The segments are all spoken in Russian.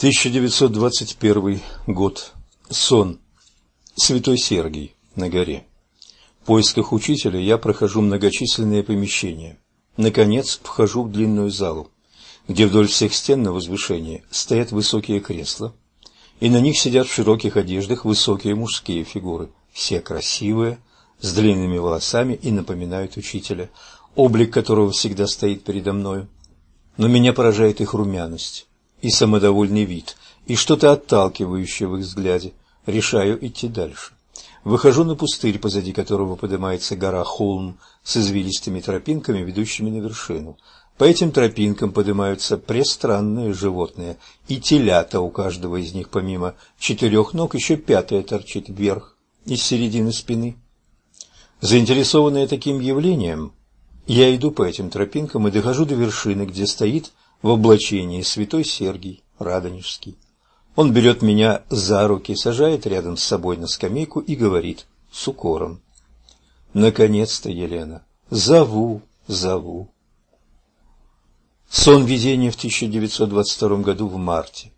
1921 год. Сон. Святой Сергий на горе. В поисках учителя я прохожу многочисленные помещения. Наконец, вхожу в длинную залу, где вдоль всех стен на возвышении стоят высокие кресла, и на них сидят в широких одеждах высокие мужские фигуры, все красивые, с длинными волосами и напоминают учителя, облик которого всегда стоит передо мною. Но меня поражает их румяность и самодовольный вид, и что-то отталкивающее в их взгляде. Решаю идти дальше. Выхожу на пустырь, позади которого поднимается гора Холм с извилистыми тропинками, ведущими на вершину. По этим тропинкам поднимаются престранные животные, и телята у каждого из них, помимо четырех ног, еще пятая торчит вверх из середины спины. Заинтересованная таким явлением, я иду по этим тропинкам и дохожу до вершины, где стоит в облачении святой Сергий Радонежский. Он берет меня за руки, сажает рядом с собой на скамейку и говорит с укором. Наконец-то, Елена, зову, зову. Сон видения в 1922 году в марте.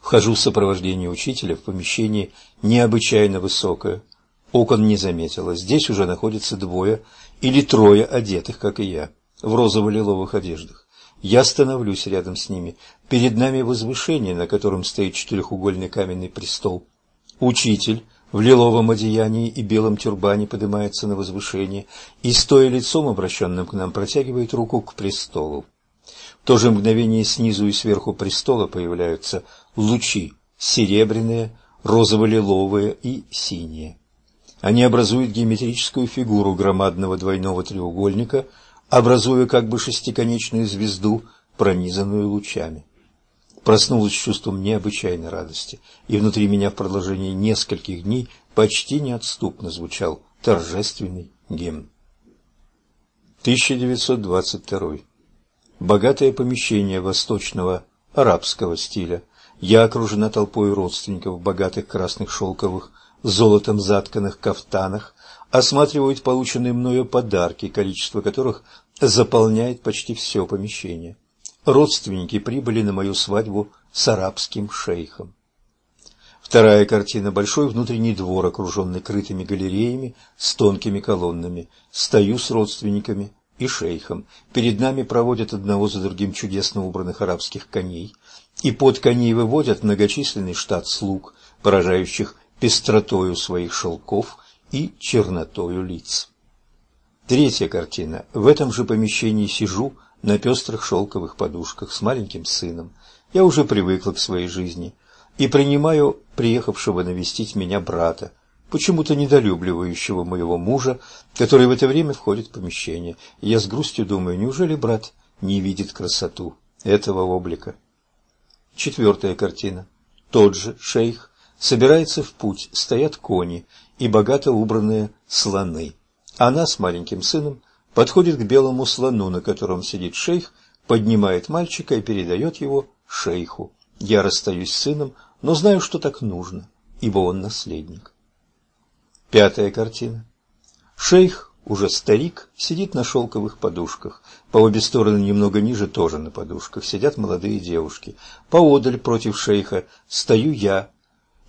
Вхожу в сопровождении учителя в помещение необычайно высокое. Окон не заметила. Здесь уже находятся двое или трое одетых, как и я, в розово-лиловых одеждах. Я становлюсь рядом с ними. Перед нами возвышение, на котором стоит четырехугольный каменный престол. Учитель в лиловом одеянии и белом тюрбане поднимается на возвышение и, стоя лицом, обращенным к нам, протягивает руку к престолу. В то же мгновение снизу и сверху престола появляются лучи серебряные, розово-лиловые и синие. Они образуют геометрическую фигуру громадного двойного треугольника – образуя как бы шестиконечную звезду, пронизанную лучами. Проснулась с чувством необычайной радости, и внутри меня в продолжении нескольких дней почти неотступно звучал торжественный гимн. 1922. Богатое помещение восточного арабского стиля. Я окружена толпой родственников в богатых красных шелковых, золотом затканных кафтанах, осматривают полученные мною подарки, количество которых заполняет почти все помещение. Родственники прибыли на мою свадьбу с арабским шейхом. Вторая картина – большой внутренний двор, окруженный крытыми галереями с тонкими колоннами. Стою с родственниками и шейхом. Перед нами проводят одного за другим чудесно убранных арабских коней, и под коней выводят многочисленный штат слуг, поражающих пестротою своих шелков и чернотою лиц. Третья картина. В этом же помещении сижу на пестрых шелковых подушках с маленьким сыном. Я уже привыкла к своей жизни и принимаю приехавшего навестить меня брата, почему-то недолюбливающего моего мужа, который в это время входит в помещение. я с грустью думаю, неужели брат не видит красоту этого облика? Четвертая картина. Тот же шейх собирается в путь, стоят кони, и богато убранные слоны. Она с маленьким сыном подходит к белому слону, на котором сидит шейх, поднимает мальчика и передает его шейху. Я расстаюсь с сыном, но знаю, что так нужно, ибо он наследник. Пятая картина. Шейх, уже старик, сидит на шелковых подушках. По обе стороны, немного ниже, тоже на подушках, сидят молодые девушки. Поодаль против шейха стою я,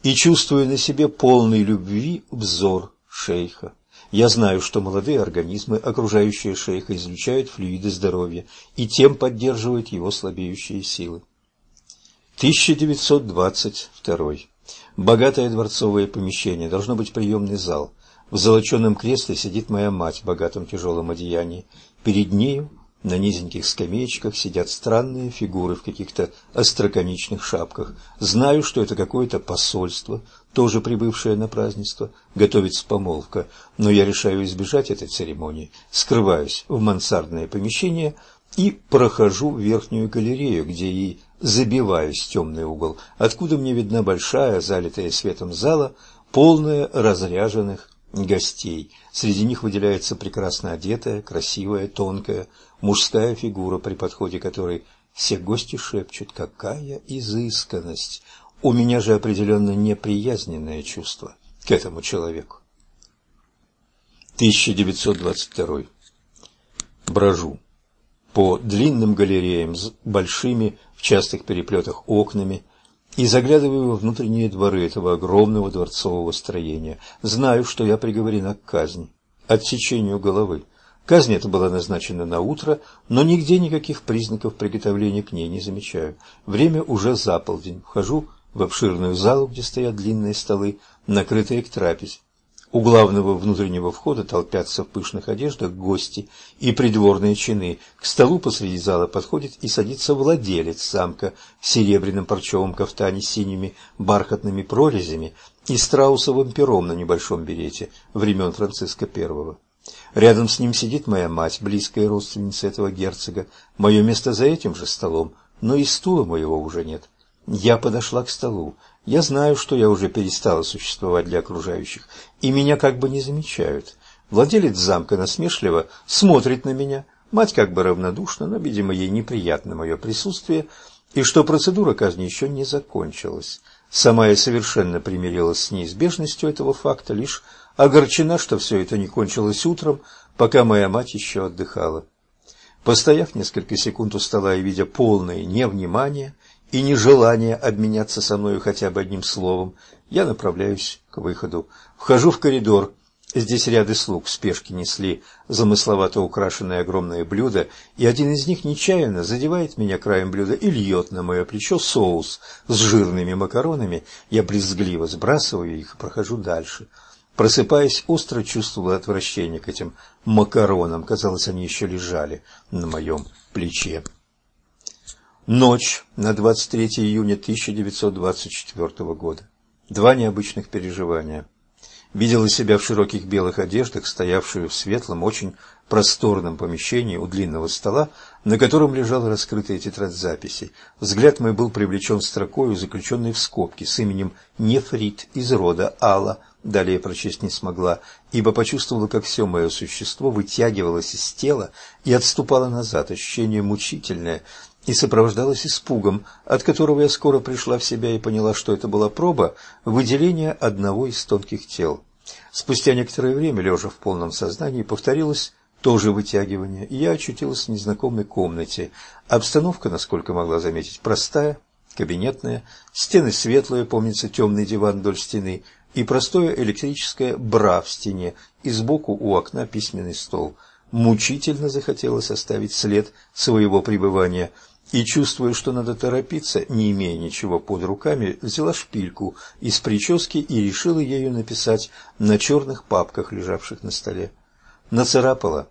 и чувствую на себе полный любви взор шейха. Я знаю, что молодые организмы, окружающие шейха, излучают флюиды здоровья и тем поддерживают его слабеющие силы. 1922. Богатое дворцовое помещение, должно быть приемный зал. В золоченом кресле сидит моя мать в богатом тяжелом одеянии. Перед нею на низеньких скамеечках сидят странные фигуры в каких-то остроконечных шапках. Знаю, что это какое-то посольство, тоже прибывшее на празднество, готовится помолвка, но я решаю избежать этой церемонии, скрываюсь в мансардное помещение и прохожу в верхнюю галерею, где и забиваюсь в темный угол, откуда мне видна большая, залитая светом зала, полная разряженных гостей. Среди них выделяется прекрасно одетая, красивая, тонкая, мужская фигура, при подходе которой все гости шепчут «какая изысканность!». У меня же определенно неприязненное чувство к этому человеку. 1922. Брожу. по длинным галереям с большими в частых переплетах окнами и заглядываю во внутренние дворы этого огромного дворцового строения. Знаю, что я приговорена к казни, отсечению головы. Казнь эта была назначена на утро, но нигде никаких признаков приготовления к ней не замечаю. Время уже за полдень. Вхожу в обширную залу, где стоят длинные столы, накрытые к трапезе. У главного внутреннего входа толпятся в пышных одеждах гости и придворные чины. К столу посреди зала подходит и садится владелец замка в серебряном парчевом кафтане с синими бархатными прорезями и страусовым пером на небольшом берете времен Франциска I. Рядом с ним сидит моя мать, близкая родственница этого герцога. Мое место за этим же столом, но и стула моего уже нет. Я подошла к столу. Я знаю, что я уже перестала существовать для окружающих, и меня как бы не замечают. Владелец замка насмешливо смотрит на меня, мать как бы равнодушна, но, видимо, ей неприятно мое присутствие, и что процедура казни еще не закончилась. Сама я совершенно примирилась с неизбежностью этого факта, лишь огорчена, что все это не кончилось утром, пока моя мать еще отдыхала. Постояв несколько секунд у стола и видя полное невнимание, и нежелание обменяться со мною хотя бы одним словом, я направляюсь к выходу. Вхожу в коридор. Здесь ряды слуг в спешке несли замысловато украшенное огромное блюдо, и один из них нечаянно задевает меня краем блюда и льет на мое плечо соус с жирными макаронами. Я брезгливо сбрасываю их и прохожу дальше. Просыпаясь, остро чувствовал отвращение к этим макаронам. Казалось, они еще лежали на моем плече. Ночь на 23 июня 1924 года. Два необычных переживания. Видела себя в широких белых одеждах, стоявшую в светлом, очень просторном помещении у длинного стола, на котором лежала раскрытая тетрадь записей. Взгляд мой был привлечен строкою, заключенной в скобки, с именем Нефрит из рода Алла, далее прочесть не смогла, ибо почувствовала, как все мое существо вытягивалось из тела и отступало назад, ощущение мучительное – и сопровождалась испугом, от которого я скоро пришла в себя и поняла, что это была проба выделения одного из тонких тел. Спустя некоторое время, лежа в полном сознании, повторилось то же вытягивание, и я очутилась в незнакомой комнате. Обстановка, насколько могла заметить, простая, кабинетная, стены светлые, помнится темный диван вдоль стены, и простое электрическое бра в стене, и сбоку у окна письменный стол. Мучительно захотелось оставить след своего пребывания – и, чувствуя, что надо торопиться, не имея ничего под руками, взяла шпильку из прически и решила ею написать на черных папках, лежавших на столе. Нацарапала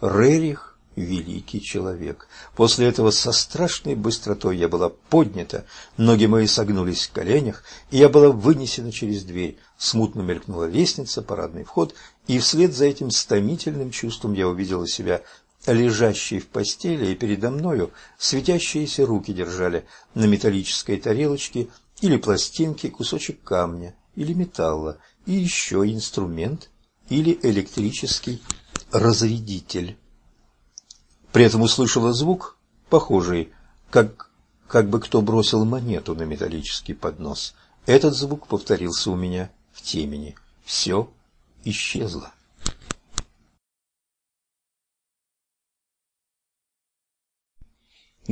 «Рерих – великий человек». После этого со страшной быстротой я была поднята, ноги мои согнулись в коленях, и я была вынесена через дверь. Смутно мелькнула лестница, парадный вход, и вслед за этим стомительным чувством я увидела себя лежащий в постели, и передо мною светящиеся руки держали на металлической тарелочке или пластинке кусочек камня или металла, и еще инструмент или электрический разрядитель. При этом услышала звук, похожий, как, как бы кто бросил монету на металлический поднос. Этот звук повторился у меня в темени. Все исчезло.